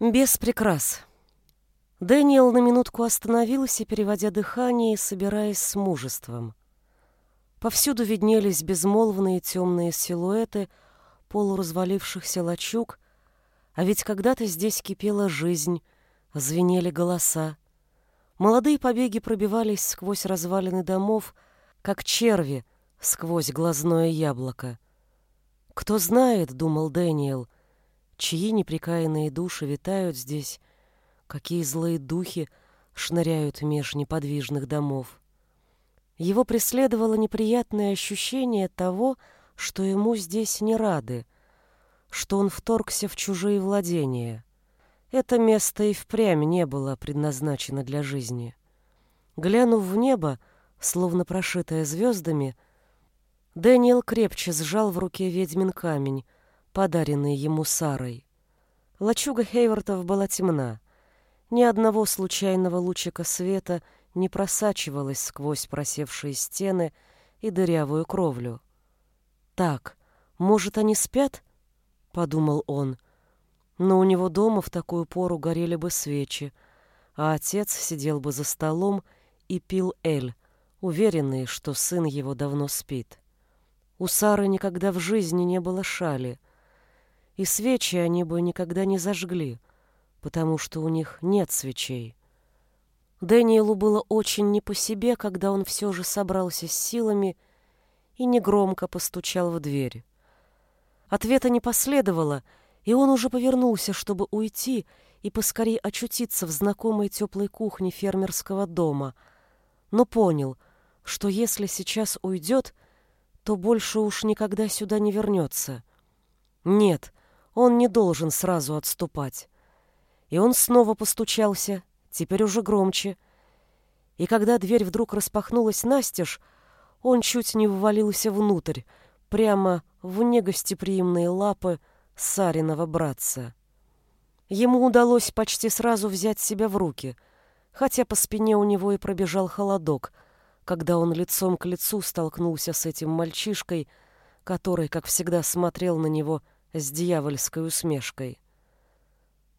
Без прикрас. Дэниел на минутку остановился, переводя дыхание и собираясь с мужеством. Повсюду виднелись безмолвные темные силуэты полуразвалившихся лачуг, а ведь когда-то здесь кипела жизнь, звенели голоса. Молодые побеги пробивались сквозь развалины домов, как черви сквозь глазное яблоко. «Кто знает, — думал Дэниел, — чьи неприкаянные души витают здесь, какие злые духи шныряют меж неподвижных домов. Его преследовало неприятное ощущение того, что ему здесь не рады, что он вторгся в чужие владения. Это место и впрямь не было предназначено для жизни. Глянув в небо, словно прошитое звездами, Дэниел крепче сжал в руке ведьмин камень, подаренный ему Сарой. Лачуга Хейвартов была темна. Ни одного случайного лучика света не просачивалось сквозь просевшие стены и дырявую кровлю. «Так, может, они спят?» — подумал он. Но у него дома в такую пору горели бы свечи, а отец сидел бы за столом и пил эль, уверенный, что сын его давно спит. У Сары никогда в жизни не было шали, и свечи они бы никогда не зажгли — потому что у них нет свечей. Дэниелу было очень не по себе, когда он все же собрался с силами и негромко постучал в дверь. Ответа не последовало, и он уже повернулся, чтобы уйти и поскорее очутиться в знакомой теплой кухне фермерского дома, но понял, что если сейчас уйдет, то больше уж никогда сюда не вернется. Нет, он не должен сразу отступать. И он снова постучался, теперь уже громче. И когда дверь вдруг распахнулась настежь, он чуть не ввалился внутрь, прямо в негостеприимные лапы Сариного братца. Ему удалось почти сразу взять себя в руки, хотя по спине у него и пробежал холодок, когда он лицом к лицу столкнулся с этим мальчишкой, который, как всегда, смотрел на него с дьявольской усмешкой.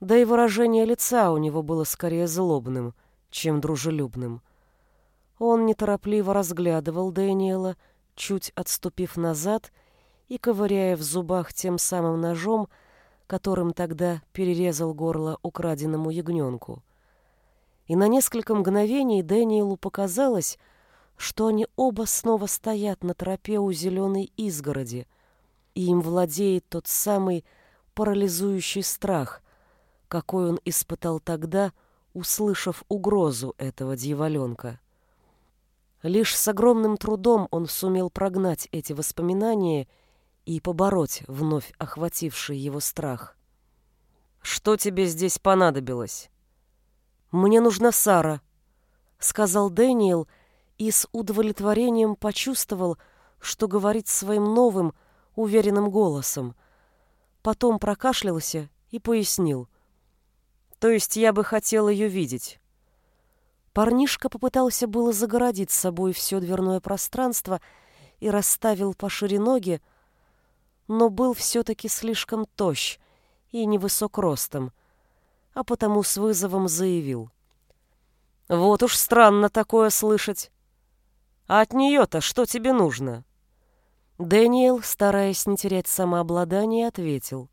Да и выражение лица у него было скорее злобным, чем дружелюбным. Он неторопливо разглядывал Дэниела, чуть отступив назад и ковыряя в зубах тем самым ножом, которым тогда перерезал горло украденному ягненку. И на несколько мгновений Дэниелу показалось, что они оба снова стоят на тропе у зеленой изгороди, и им владеет тот самый парализующий страх, какой он испытал тогда, услышав угрозу этого дьяволенка. Лишь с огромным трудом он сумел прогнать эти воспоминания и побороть вновь охвативший его страх. «Что тебе здесь понадобилось?» «Мне нужна Сара», — сказал Дэниел и с удовлетворением почувствовал, что говорит своим новым, уверенным голосом. Потом прокашлялся и пояснил — то есть я бы хотел ее видеть. Парнишка попытался было загородить с собой все дверное пространство и расставил пошире ноги, но был все-таки слишком тощ и невысок ростом, а потому с вызовом заявил. «Вот уж странно такое слышать. А от нее-то что тебе нужно?» Дэниел, стараясь не терять самообладание, ответил.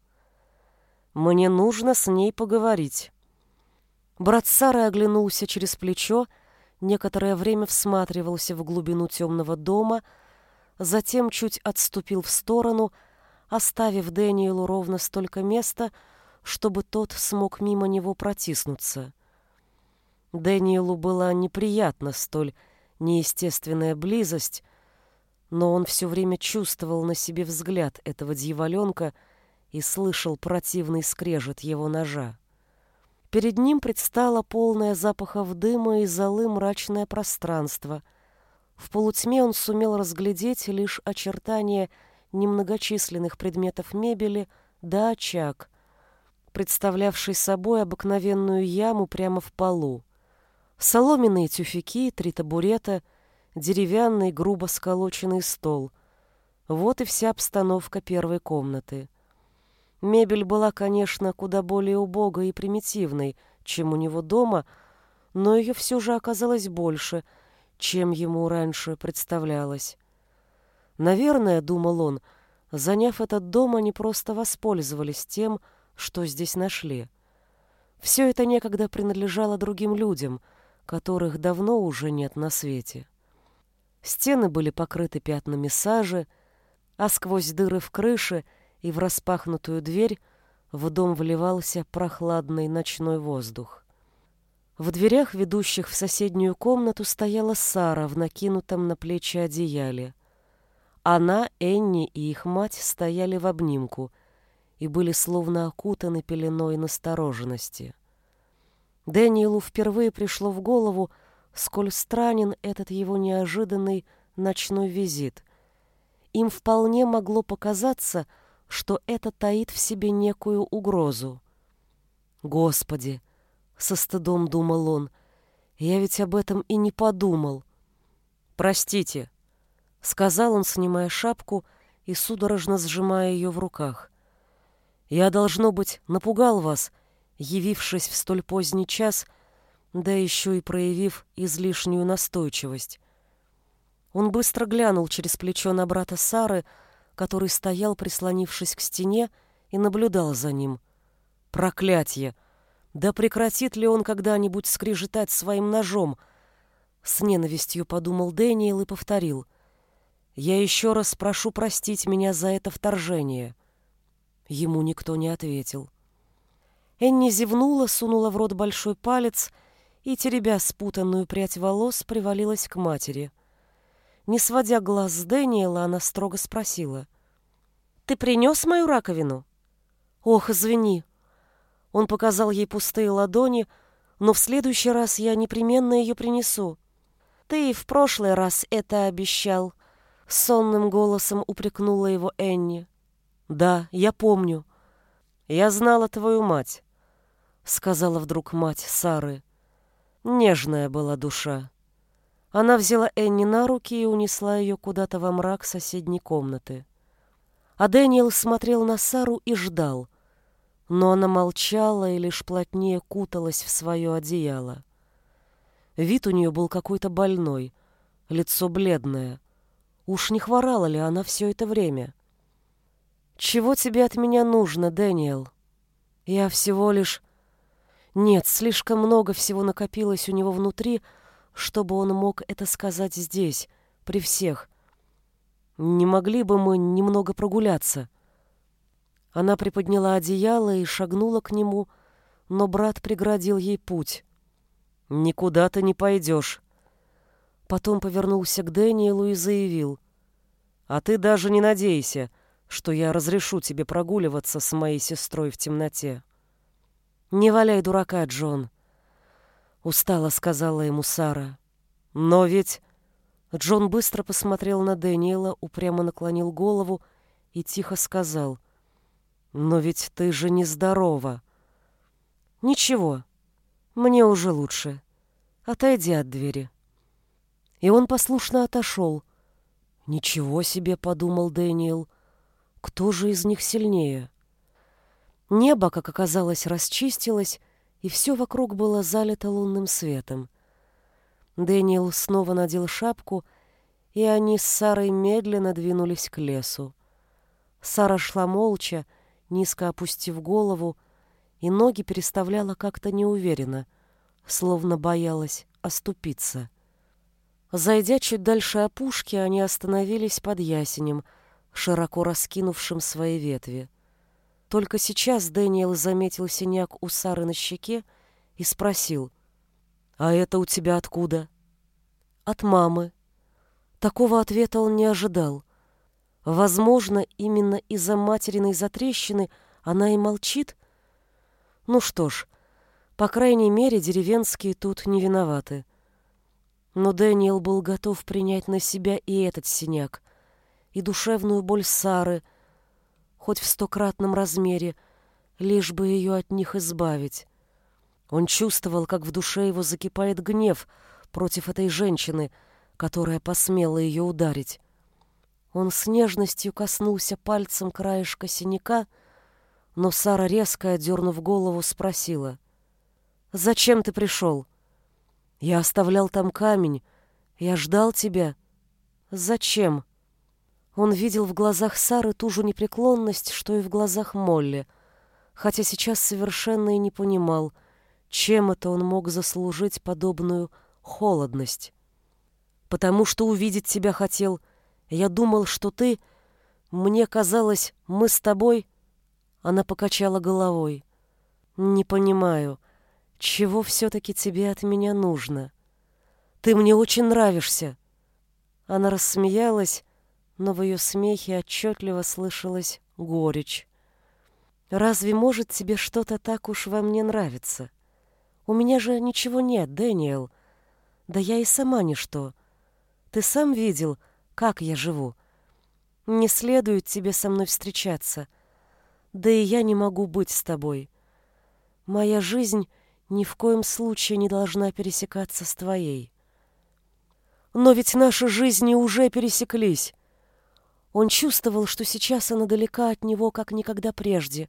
«Мне нужно с ней поговорить». Брат Сары оглянулся через плечо, некоторое время всматривался в глубину темного дома, затем чуть отступил в сторону, оставив Дэниелу ровно столько места, чтобы тот смог мимо него протиснуться. Дэниелу была неприятна столь неестественная близость, но он все время чувствовал на себе взгляд этого дьяволенка и слышал противный скрежет его ножа. Перед ним предстало полное запахов дыма и золы мрачное пространство. В полутьме он сумел разглядеть лишь очертания немногочисленных предметов мебели да очаг, представлявший собой обыкновенную яму прямо в полу. Соломенные тюфяки, три табурета, деревянный грубо сколоченный стол. Вот и вся обстановка первой комнаты. Мебель была, конечно, куда более убогой и примитивной, чем у него дома, но ее все же оказалось больше, чем ему раньше представлялось. Наверное, думал он, заняв этот дом, они просто воспользовались тем, что здесь нашли. Все это некогда принадлежало другим людям, которых давно уже нет на свете. Стены были покрыты пятнами сажи, а сквозь дыры в крыше и в распахнутую дверь в дом вливался прохладный ночной воздух. В дверях, ведущих в соседнюю комнату, стояла Сара в накинутом на плечи одеяле. Она, Энни и их мать стояли в обнимку и были словно окутаны пеленой настороженности. Дэниелу впервые пришло в голову, сколь странен этот его неожиданный ночной визит. Им вполне могло показаться, что это таит в себе некую угрозу. «Господи!» — со стыдом думал он. «Я ведь об этом и не подумал». «Простите», — сказал он, снимая шапку и судорожно сжимая ее в руках. «Я, должно быть, напугал вас, явившись в столь поздний час, да еще и проявив излишнюю настойчивость». Он быстро глянул через плечо на брата Сары, который стоял, прислонившись к стене, и наблюдал за ним. Проклятье! Да прекратит ли он когда-нибудь скрежетать своим ножом? С ненавистью подумал Дэниел и повторил. «Я еще раз прошу простить меня за это вторжение». Ему никто не ответил. Энни зевнула, сунула в рот большой палец и, теребя спутанную прядь волос, привалилась к матери — не сводя глаз с Дэниела, она строго спросила. «Ты принес мою раковину?» «Ох, извини». Он показал ей пустые ладони, но в следующий раз я непременно ее принесу. «Ты и в прошлый раз это обещал», — сонным голосом упрекнула его Энни. «Да, я помню. Я знала твою мать», — сказала вдруг мать Сары. Нежная была душа. Она взяла Энни на руки и унесла ее куда-то во мрак соседней комнаты. А Дэниел смотрел на Сару и ждал. Но она молчала и лишь плотнее куталась в свое одеяло. Вид у нее был какой-то больной, лицо бледное. Уж не хворала ли она все это время? «Чего тебе от меня нужно, Дэниел?» «Я всего лишь...» Нет, слишком много всего накопилось у него внутри, чтобы он мог это сказать здесь, при всех. Не могли бы мы немного прогуляться? Она приподняла одеяло и шагнула к нему, но брат преградил ей путь. «Никуда ты не пойдешь». Потом повернулся к Дэниелу и заявил. «А ты даже не надейся, что я разрешу тебе прогуливаться с моей сестрой в темноте». «Не валяй дурака, Джон», устало сказала ему Сара. Но ведь Джон быстро посмотрел на Дэниела, упрямо наклонил голову и тихо сказал: "Но ведь ты же нездорова". "Ничего. Мне уже лучше. Отойди от двери". И он послушно отошел. «Ничего себе», — подумал Дэниел, — «кто же из них сильнее?» Небо, как оказалось, расчистилось, и все вокруг было залито лунным светом. Дэниел снова надел шапку, и они с Сарой медленно двинулись к лесу. Сара шла молча, низко опустив голову, и ноги переставляла как-то неуверенно, словно боялась оступиться. Зайдя чуть дальше опушки, они остановились под ясенем, широко раскинувшим свои ветви. Только сейчас Дэниел заметил синяк у Сары на щеке и спросил, «А это у тебя откуда?» «От мамы». Такого ответа он не ожидал. Возможно, именно из-за материной затрещины она и молчит? Ну что ж, по крайней мере, деревенские тут не виноваты. Но Дэниел был готов принять на себя и этот синяк, и душевную боль Сары — хоть в стократном размере, лишь бы ее от них избавить. Он чувствовал, как в душе его закипает гнев против этой женщины, которая посмела ее ударить. Он с нежностью коснулся пальцем краешка синяка, Но Сара, резко отдернув голову, спросила. «Зачем ты пришел?» «Я оставлял там камень. Я ждал тебя». «Зачем?» Он видел в глазах Сары ту же непреклонность, что и в глазах Молли, хотя сейчас совершенно и не понимал, чем это он мог заслужить подобную холодность. «Потому что увидеть тебя хотел. Я думал, что ты...» Мне казалось, мы с тобой...» Она покачала головой. «Не понимаю, чего все-таки тебе от меня нужно? Ты мне очень нравишься!» Она рассмеялась, но в ее смехе отчетливо слышалась горечь. «Разве может тебе что-то так уж во мне нравиться? У меня же ничего нет, Дэниел. Да я и сама ничто. Ты сам видел, как я живу. Не следует тебе со мной встречаться. Да и я не могу быть с тобой. Моя жизнь ни в коем случае не должна пересекаться с твоей. Но ведь наши жизни уже пересеклись. Он чувствовал, что сейчас она далека от него, как никогда прежде,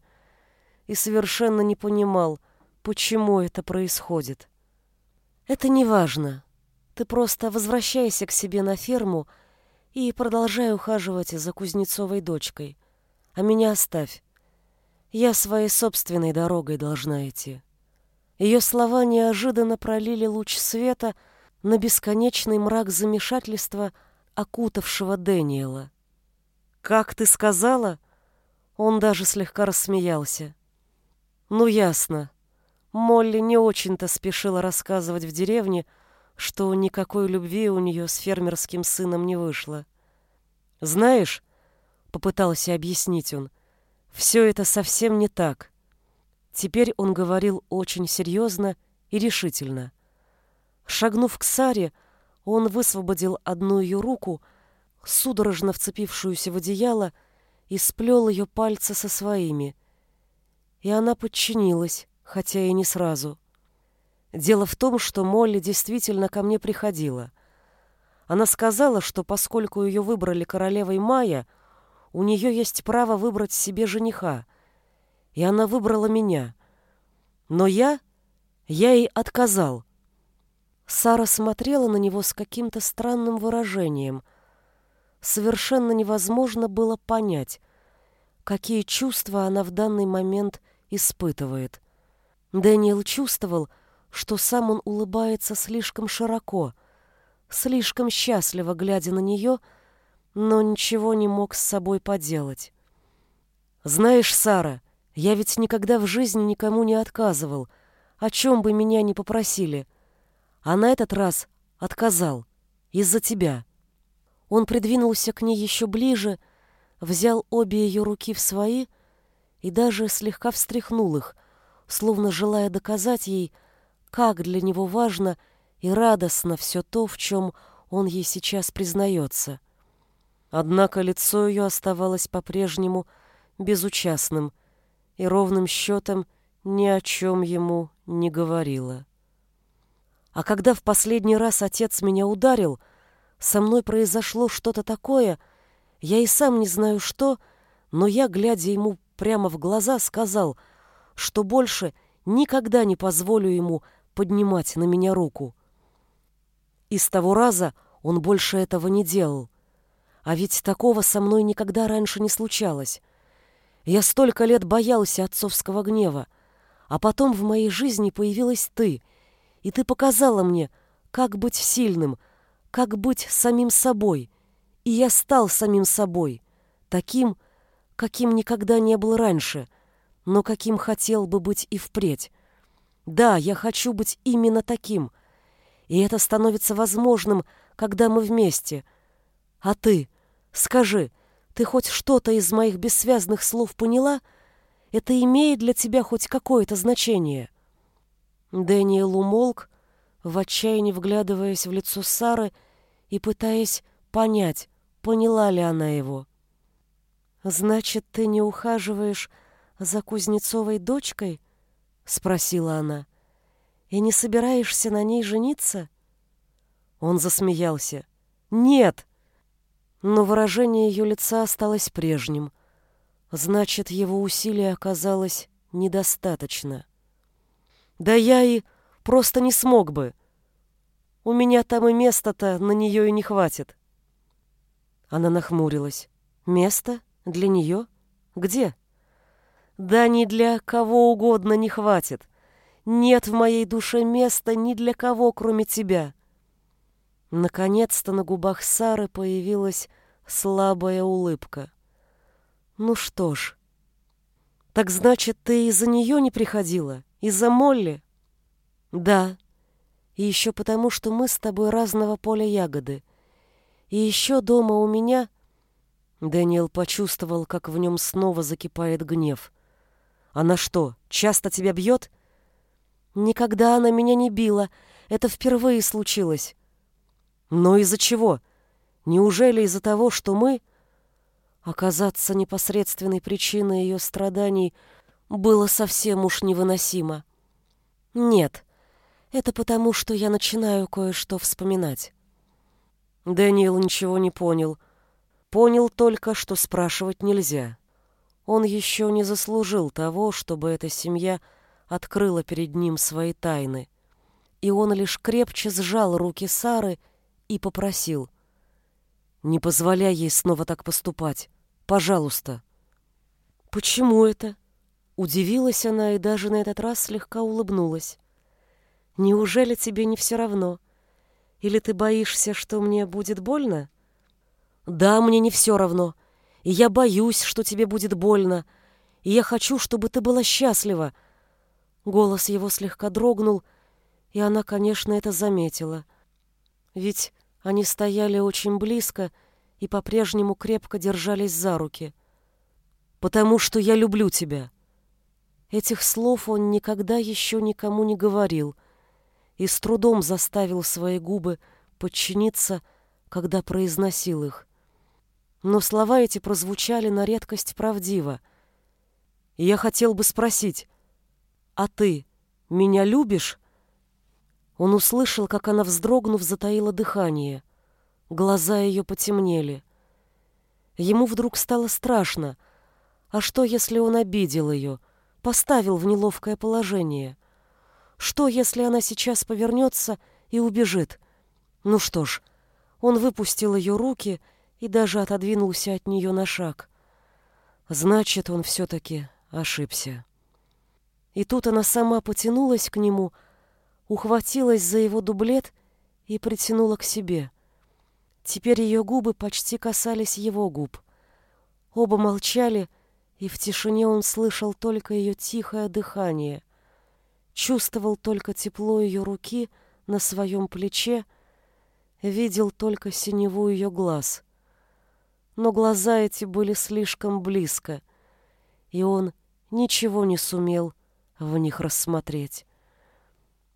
и совершенно не понимал, почему это происходит. Это не важно. Ты просто возвращайся к себе на ферму и продолжай ухаживать за Кузнецовой дочкой. А меня оставь. Я своей собственной дорогой должна идти. Ее слова неожиданно пролили луч света на бесконечный мрак замешательства, окутавшего Дэниела. «Как ты сказала?» Он даже слегка рассмеялся. «Ну, ясно. Молли не очень-то спешила рассказывать в деревне, что никакой любви у нее с фермерским сыном не вышло. «Знаешь, — попытался объяснить он, — все это совсем не так». Теперь он говорил очень серьезно и решительно. Шагнув к Саре, он высвободил одну ее руку, судорожно вцепившуюся в одеяло, и сплел ее пальцы со своими. И она подчинилась, хотя и не сразу. Дело в том, что Молли действительно ко мне приходила. Она сказала, что поскольку ее выбрали королевой Майя, у нее есть право выбрать себе жениха. И она выбрала меня. Но я... я ей отказал. Сара смотрела на него с каким-то странным выражением. Совершенно невозможно было понять, какие чувства она в данный момент испытывает. Дэниел чувствовал, что сам он улыбается слишком широко, слишком счастливо глядя на нее, но ничего не мог с собой поделать. «Знаешь, Сара, я ведь никогда в жизни никому не отказывал, о чем бы меня ни попросили, а на этот раз отказал, из-за тебя». Он придвинулся к ней еще ближе, взял обе ее руки в свои и даже слегка встряхнул их, словно желая доказать ей, как для него важно и радостно все то, в чем он ей сейчас признается. Однако лицо ее оставалось по-прежнему безучастным и ровным счетом ни о чем ему не говорило. А когда в последний раз отец меня ударил, со мной произошло что-то такое, я и сам не знаю что, но я, глядя ему прямо в глаза, сказал, что больше никогда не позволю ему поднимать на меня руку. И с того раза он больше этого не делал. А ведь такого со мной никогда раньше не случалось. Я столько лет боялся отцовского гнева, а потом в моей жизни появилась ты, и ты показала мне, как быть сильным, как быть самим собой. И я стал самим собой, таким, каким никогда не был раньше, но каким хотел бы быть и впредь. Да, я хочу быть именно таким. И это становится возможным, когда мы вместе. А ты, скажи, ты хоть что-то из моих бессвязных слов поняла? Это имеет для тебя хоть какое-то значение?» Дэниел умолк, в отчаянии вглядываясь в лицо Сары и пытаясь понять, поняла ли она его. «Значит, ты не ухаживаешь за Кузнецовой дочкой?» — спросила она. «И не собираешься на ней жениться?» Он засмеялся. «Нет!» Но выражение ее лица осталось прежним. Значит, его усилия оказалось недостаточно. Да я и просто не смог бы. У меня там и места-то на нее и не хватит. Она нахмурилась. Место? Для нее? Где? Да ни для кого угодно не хватит. Нет в моей душе места ни для кого, кроме тебя. Наконец-то на губах Сары появилась слабая улыбка. Ну что ж, так значит, ты из-за нее не приходила? Из-за Молли? Да. И еще потому, что мы с тобой разного поля ягоды. И еще дома у меня... Дэниел почувствовал, как в нем снова закипает гнев. Она что, часто тебя бьет? Никогда она меня не била. Это впервые случилось. Но из-за чего? Неужели из-за того, что мы... Оказаться непосредственной причиной ее страданий было совсем уж невыносимо. Нет, это потому, что я начинаю кое-что вспоминать. Дэниел ничего не понял. Понял только, что спрашивать нельзя. Он еще не заслужил того, чтобы эта семья открыла перед ним свои тайны. И он лишь крепче сжал руки Сары и попросил. «Не позволяй ей снова так поступать. Пожалуйста». «Почему это?» Удивилась она и даже на этот раз слегка улыбнулась. «Неужели тебе не все равно? Или ты боишься, что мне будет больно?» «Да, мне не все равно. И я боюсь, что тебе будет больно. И я хочу, чтобы ты была счастлива». Голос его слегка дрогнул, и она, конечно, это заметила. Ведь они стояли очень близко и по-прежнему крепко держались за руки. «Потому что я люблю тебя». Этих слов он никогда еще никому не говорил и с трудом заставил свои губы подчиниться, когда произносил их. Но слова эти прозвучали на редкость правдиво. Я хотел бы спросить, «А ты меня любишь?» Он услышал, как она, вздрогнув, затаила дыхание. Глаза ее потемнели. Ему вдруг стало страшно. А что, если он обидел ее, поставил в неловкое положение? Что, если она сейчас повернется и убежит? Ну что ж, он выпустил ее руки и даже отодвинулся от нее на шаг. Значит, он все-таки ошибся. И тут она сама потянулась к нему, ухватилась за его дублет и притянула к себе. Теперь ее губы почти касались его губ. Оба молчали, и в тишине он слышал только ее тихое дыхание, чувствовал только тепло ее руки на своем плече, видел только синеву ее глаз. Но глаза эти были слишком близко, и он ничего не сумел в них рассмотреть.